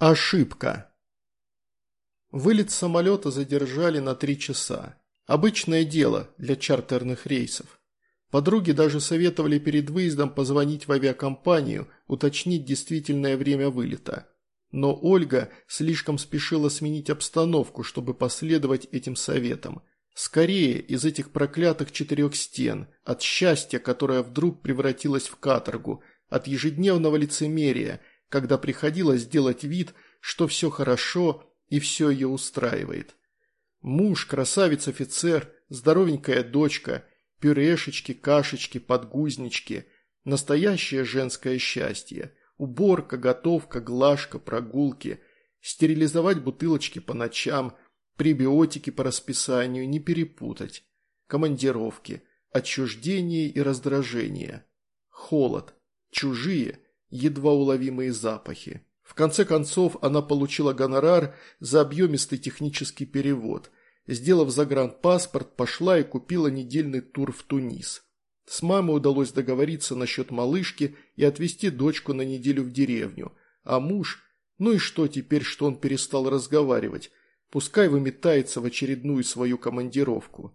Ошибка. Вылет самолета задержали на три часа. Обычное дело для чартерных рейсов. Подруги даже советовали перед выездом позвонить в авиакомпанию, уточнить действительное время вылета. Но Ольга слишком спешила сменить обстановку, чтобы последовать этим советам. Скорее из этих проклятых четырех стен, от счастья, которое вдруг превратилось в каторгу, от ежедневного лицемерия – когда приходилось делать вид, что все хорошо и все ее устраивает. Муж, красавец-офицер, здоровенькая дочка, пюрешечки, кашечки, подгузнички, настоящее женское счастье, уборка, готовка, глажка, прогулки, стерилизовать бутылочки по ночам, пребиотики по расписанию, не перепутать, командировки, отчуждение и раздражение, холод, чужие – едва уловимые запахи. В конце концов, она получила гонорар за объемистый технический перевод. Сделав загранпаспорт, пошла и купила недельный тур в Тунис. С мамой удалось договориться насчет малышки и отвезти дочку на неделю в деревню. А муж... Ну и что теперь, что он перестал разговаривать? Пускай выметается в очередную свою командировку.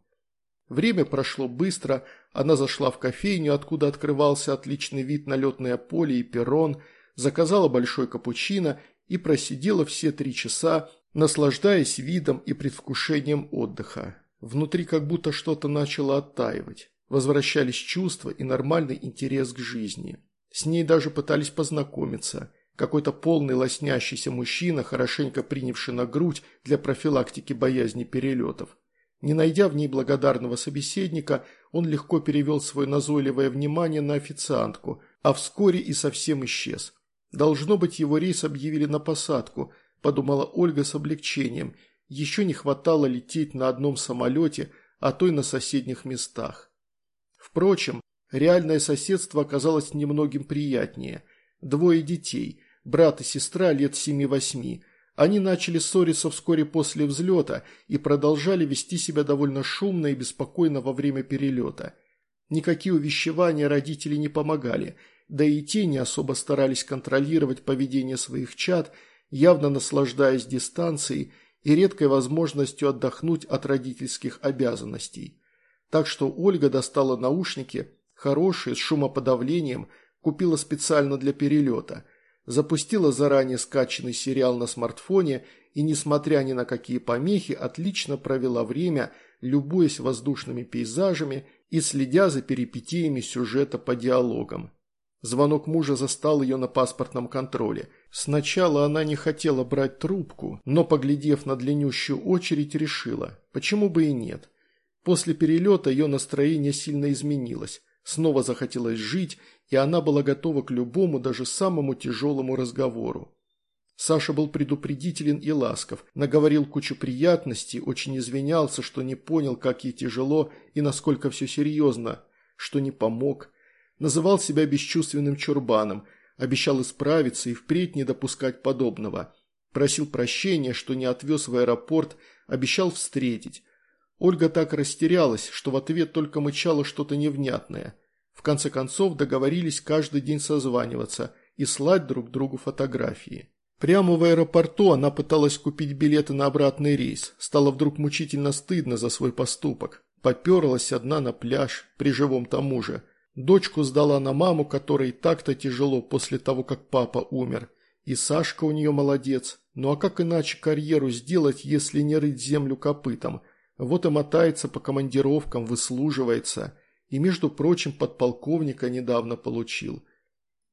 Время прошло быстро, она зашла в кофейню, откуда открывался отличный вид на летное поле и перрон, заказала большой капучино и просидела все три часа, наслаждаясь видом и предвкушением отдыха. Внутри как будто что-то начало оттаивать. Возвращались чувства и нормальный интерес к жизни. С ней даже пытались познакомиться. Какой-то полный лоснящийся мужчина, хорошенько принявший на грудь для профилактики боязни перелетов. Не найдя в ней благодарного собеседника, он легко перевел свое назойливое внимание на официантку, а вскоре и совсем исчез. «Должно быть, его рейс объявили на посадку», – подумала Ольга с облегчением. Еще не хватало лететь на одном самолете, а то и на соседних местах. Впрочем, реальное соседство оказалось немногим приятнее. Двое детей, брат и сестра лет семи-восьми – они начали ссориться вскоре после взлета и продолжали вести себя довольно шумно и беспокойно во время перелета. Никакие увещевания родителей не помогали, да и те не особо старались контролировать поведение своих чад, явно наслаждаясь дистанцией и редкой возможностью отдохнуть от родительских обязанностей. Так что Ольга достала наушники, хорошие, с шумоподавлением, купила специально для перелета – запустила заранее скачанный сериал на смартфоне и, несмотря ни на какие помехи, отлично провела время, любуясь воздушными пейзажами и следя за перипетиями сюжета по диалогам. Звонок мужа застал ее на паспортном контроле. Сначала она не хотела брать трубку, но, поглядев на длиннющую очередь, решила, почему бы и нет. После перелета ее настроение сильно изменилось. Снова захотелось жить, и она была готова к любому, даже самому тяжелому разговору. Саша был предупредителен и ласков, наговорил кучу приятностей, очень извинялся, что не понял, как ей тяжело и насколько все серьезно, что не помог. Называл себя бесчувственным чурбаном, обещал исправиться и впредь не допускать подобного. Просил прощения, что не отвез в аэропорт, обещал встретить. Ольга так растерялась, что в ответ только мычала что-то невнятное. В конце концов договорились каждый день созваниваться и слать друг другу фотографии. Прямо в аэропорту она пыталась купить билеты на обратный рейс. Стало вдруг мучительно стыдно за свой поступок. Поперлась одна на пляж, при живом тому же. Дочку сдала на маму, которой так-то тяжело после того, как папа умер. И Сашка у нее молодец. Ну а как иначе карьеру сделать, если не рыть землю копытом – вот и мотается по командировкам, выслуживается. И, между прочим, подполковника недавно получил.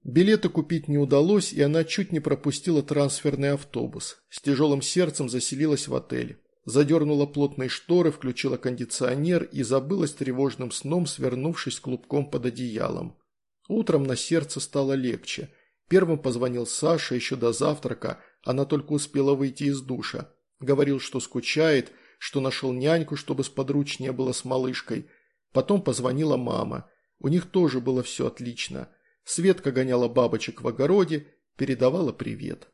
Билеты купить не удалось, и она чуть не пропустила трансферный автобус. С тяжелым сердцем заселилась в отель. Задернула плотные шторы, включила кондиционер и забылась тревожным сном, свернувшись клубком под одеялом. Утром на сердце стало легче. Первым позвонил Саша еще до завтрака, она только успела выйти из душа. Говорил, что скучает, что нашел няньку, чтобы сподручнее было с малышкой. Потом позвонила мама. У них тоже было все отлично. Светка гоняла бабочек в огороде, передавала привет.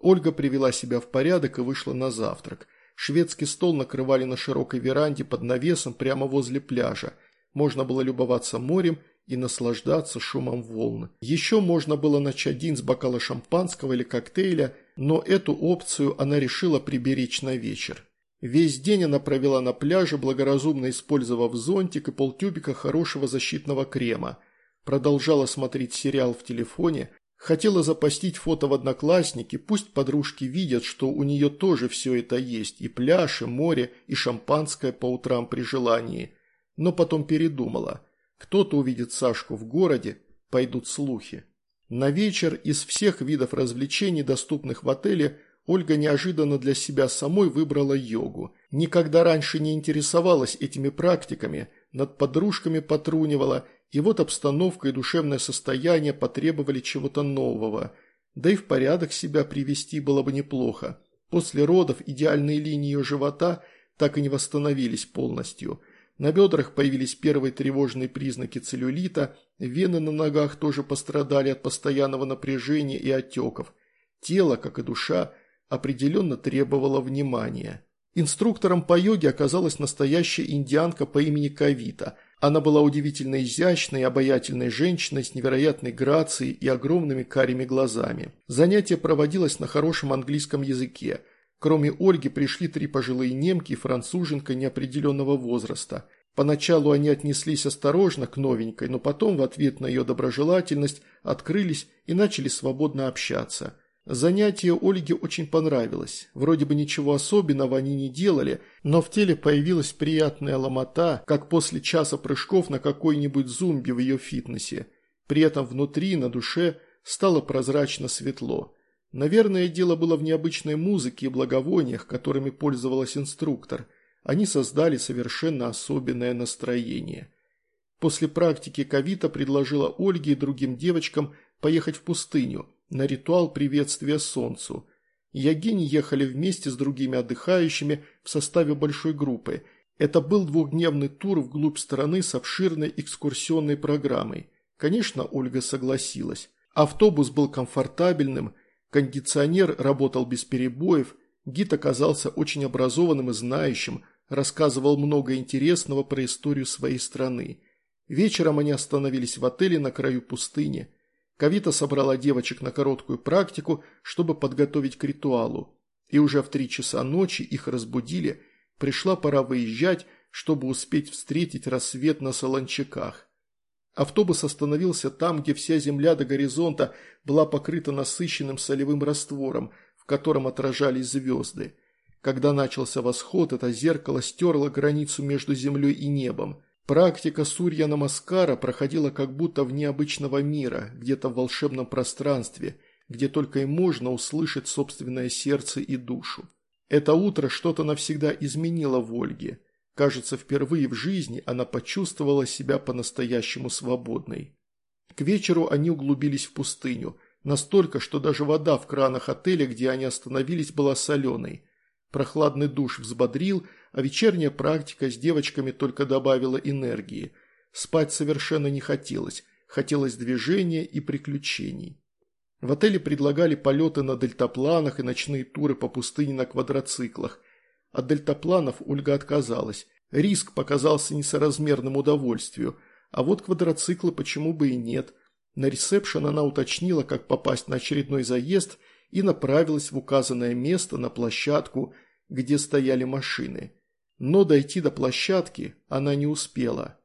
Ольга привела себя в порядок и вышла на завтрак. Шведский стол накрывали на широкой веранде под навесом прямо возле пляжа. Можно было любоваться морем и наслаждаться шумом волн. Еще можно было начать день с бокала шампанского или коктейля, но эту опцию она решила приберечь на вечер. Весь день она провела на пляже, благоразумно использовав зонтик и полтюбика хорошего защитного крема. Продолжала смотреть сериал в телефоне, хотела запостить фото в Одноклассники, пусть подружки видят, что у нее тоже все это есть, и пляж, и море, и шампанское по утрам при желании. Но потом передумала. Кто-то увидит Сашку в городе, пойдут слухи. На вечер из всех видов развлечений, доступных в отеле, Ольга неожиданно для себя самой выбрала йогу. Никогда раньше не интересовалась этими практиками, над подружками потрунивала, и вот обстановка и душевное состояние потребовали чего-то нового. Да и в порядок себя привести было бы неплохо. После родов идеальные линии ее живота так и не восстановились полностью. На бедрах появились первые тревожные признаки целлюлита, вены на ногах тоже пострадали от постоянного напряжения и отеков. Тело, как и душа, определенно требовала внимания. Инструктором по йоге оказалась настоящая индианка по имени Кавита. Она была удивительно изящной и обаятельной женщиной с невероятной грацией и огромными карими глазами. Занятие проводилось на хорошем английском языке. Кроме Ольги пришли три пожилые немки и француженка неопределенного возраста. Поначалу они отнеслись осторожно к новенькой, но потом в ответ на ее доброжелательность открылись и начали свободно общаться – Занятие Ольге очень понравилось. Вроде бы ничего особенного они не делали, но в теле появилась приятная ломота, как после часа прыжков на какой-нибудь зумби в ее фитнесе. При этом внутри, на душе, стало прозрачно светло. Наверное, дело было в необычной музыке и благовониях, которыми пользовалась инструктор. Они создали совершенно особенное настроение. После практики Кавита предложила Ольге и другим девочкам поехать в пустыню – на ритуал приветствия солнцу. Ягини ехали вместе с другими отдыхающими в составе большой группы. Это был двухдневный тур вглубь страны с обширной экскурсионной программой. Конечно, Ольга согласилась. Автобус был комфортабельным, кондиционер работал без перебоев, гид оказался очень образованным и знающим, рассказывал много интересного про историю своей страны. Вечером они остановились в отеле на краю пустыни. Кавита собрала девочек на короткую практику, чтобы подготовить к ритуалу. И уже в три часа ночи их разбудили, пришла пора выезжать, чтобы успеть встретить рассвет на Солончаках. Автобус остановился там, где вся земля до горизонта была покрыта насыщенным солевым раствором, в котором отражались звезды. Когда начался восход, это зеркало стерло границу между землей и небом – Практика Сурья Намаскара проходила как будто в необычного мира, где-то в волшебном пространстве, где только и можно услышать собственное сердце и душу. Это утро что-то навсегда изменило в Ольге. Кажется, впервые в жизни она почувствовала себя по-настоящему свободной. К вечеру они углубились в пустыню, настолько, что даже вода в кранах отеля, где они остановились, была соленой. Прохладный душ взбодрил, а вечерняя практика с девочками только добавила энергии. Спать совершенно не хотелось, хотелось движения и приключений. В отеле предлагали полеты на дельтапланах и ночные туры по пустыне на квадроциклах. От дельтапланов Ольга отказалась. Риск показался несоразмерным удовольствию, а вот квадроциклы почему бы и нет. На ресепшн она уточнила, как попасть на очередной заезд и направилась в указанное место на площадку, где стояли машины. Но дойти до площадки она не успела.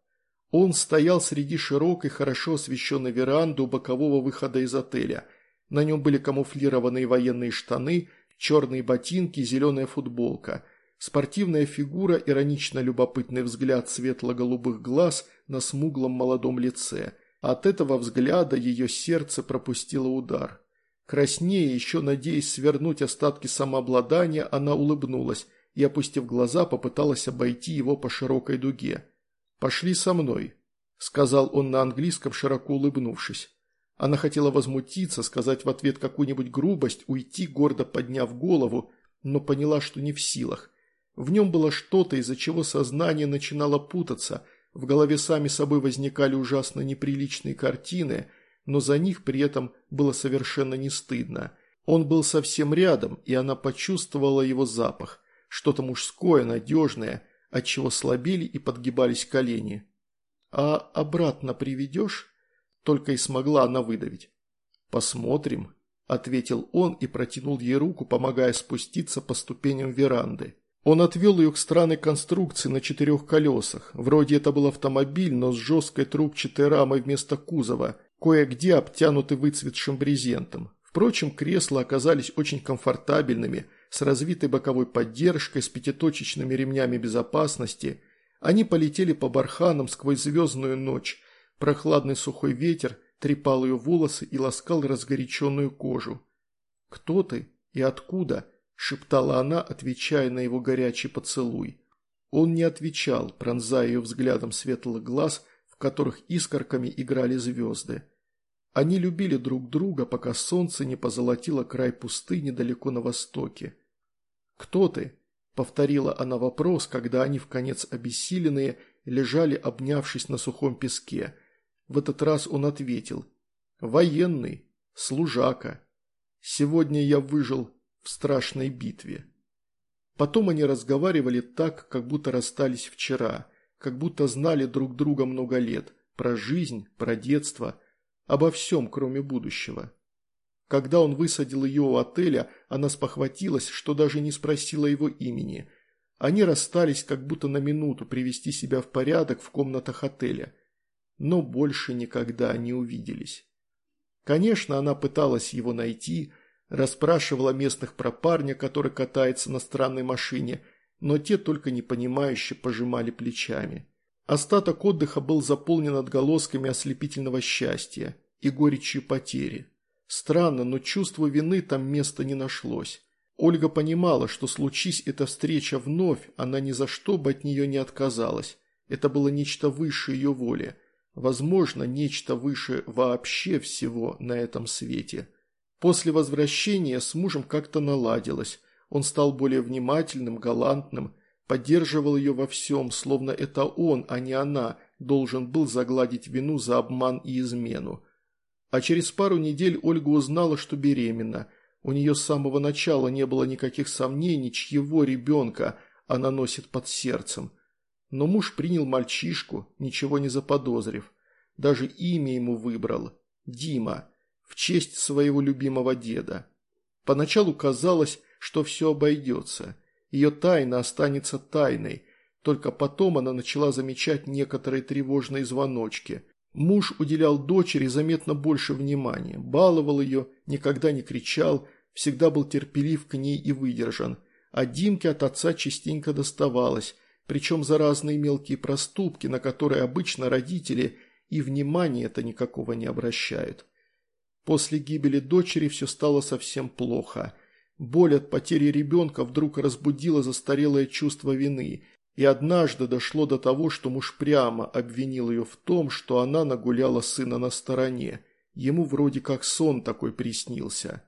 Он стоял среди широкой, хорошо освещенной веранды у бокового выхода из отеля. На нем были камуфлированные военные штаны, черные ботинки, зеленая футболка. Спортивная фигура, иронично любопытный взгляд светло-голубых глаз на смуглом молодом лице. От этого взгляда ее сердце пропустило удар. Краснее, еще надеясь свернуть остатки самообладания, она улыбнулась и, опустив глаза, попыталась обойти его по широкой дуге. «Пошли со мной», – сказал он на английском, широко улыбнувшись. Она хотела возмутиться, сказать в ответ какую-нибудь грубость, уйти, гордо подняв голову, но поняла, что не в силах. В нем было что-то, из-за чего сознание начинало путаться, в голове сами собой возникали ужасно неприличные картины, но за них при этом было совершенно не стыдно. Он был совсем рядом, и она почувствовала его запах – что-то мужское, надежное, от чего слабели и подгибались колени. «А обратно приведешь?» – только и смогла она выдавить. «Посмотрим». ответил он и протянул ей руку, помогая спуститься по ступеням веранды. Он отвел ее к странной конструкции на четырех колесах. Вроде это был автомобиль, но с жесткой трубчатой рамой вместо кузова, кое-где обтянутый выцветшим брезентом. Впрочем, кресла оказались очень комфортабельными, с развитой боковой поддержкой, с пятиточечными ремнями безопасности. Они полетели по барханам сквозь звездную ночь. Прохладный сухой ветер трепал ее волосы и ласкал разгоряченную кожу. «Кто ты и откуда?» – шептала она, отвечая на его горячий поцелуй. Он не отвечал, пронзая ее взглядом светлых глаз, которых искорками играли звезды. Они любили друг друга, пока солнце не позолотило край пустыни далеко на востоке. «Кто ты?» – повторила она вопрос, когда они в конец обессиленные лежали, обнявшись на сухом песке. В этот раз он ответил. «Военный, служака. Сегодня я выжил в страшной битве». Потом они разговаривали так, как будто расстались вчера, как будто знали друг друга много лет, про жизнь, про детство – Обо всем, кроме будущего. Когда он высадил ее у отеля, она спохватилась, что даже не спросила его имени. Они расстались как будто на минуту привести себя в порядок в комнатах отеля. Но больше никогда не увиделись. Конечно, она пыталась его найти, расспрашивала местных про парня, который катается на странной машине, но те только непонимающе пожимали плечами. Остаток отдыха был заполнен отголосками ослепительного счастья и горечью потери. Странно, но чувству вины там места не нашлось. Ольга понимала, что случись эта встреча вновь, она ни за что бы от нее не отказалась. Это было нечто выше ее воли. Возможно, нечто выше вообще всего на этом свете. После возвращения с мужем как-то наладилось. Он стал более внимательным, галантным, поддерживал ее во всем, словно это он, а не она, должен был загладить вину за обман и измену. А через пару недель Ольга узнала, что беременна. У нее с самого начала не было никаких сомнений, чьего ребенка она носит под сердцем. Но муж принял мальчишку, ничего не заподозрив. Даже имя ему выбрал – Дима, в честь своего любимого деда. Поначалу казалось, что все обойдется – ее тайна останется тайной. Только потом она начала замечать некоторые тревожные звоночки. Муж уделял дочери заметно больше внимания, баловал ее, никогда не кричал, всегда был терпелив к ней и выдержан. А Димке от отца частенько доставалось, причем за разные мелкие проступки, на которые обычно родители и внимания-то никакого не обращают. После гибели дочери все стало совсем плохо. Боль от потери ребенка вдруг разбудила застарелое чувство вины, и однажды дошло до того, что муж прямо обвинил ее в том, что она нагуляла сына на стороне. Ему вроде как сон такой приснился.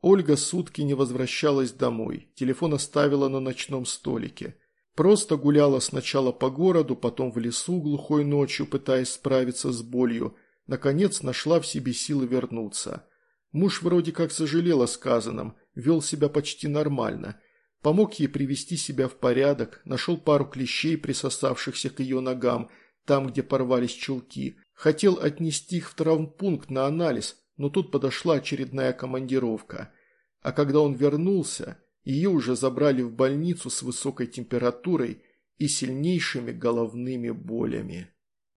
Ольга сутки не возвращалась домой, телефон оставила на ночном столике. Просто гуляла сначала по городу, потом в лесу глухой ночью, пытаясь справиться с болью. Наконец нашла в себе силы вернуться. Муж вроде как сожалел о сказанном, вел себя почти нормально. Помог ей привести себя в порядок, нашел пару клещей, присосавшихся к ее ногам, там, где порвались чулки. Хотел отнести их в травмпункт на анализ, но тут подошла очередная командировка. А когда он вернулся, ее уже забрали в больницу с высокой температурой и сильнейшими головными болями.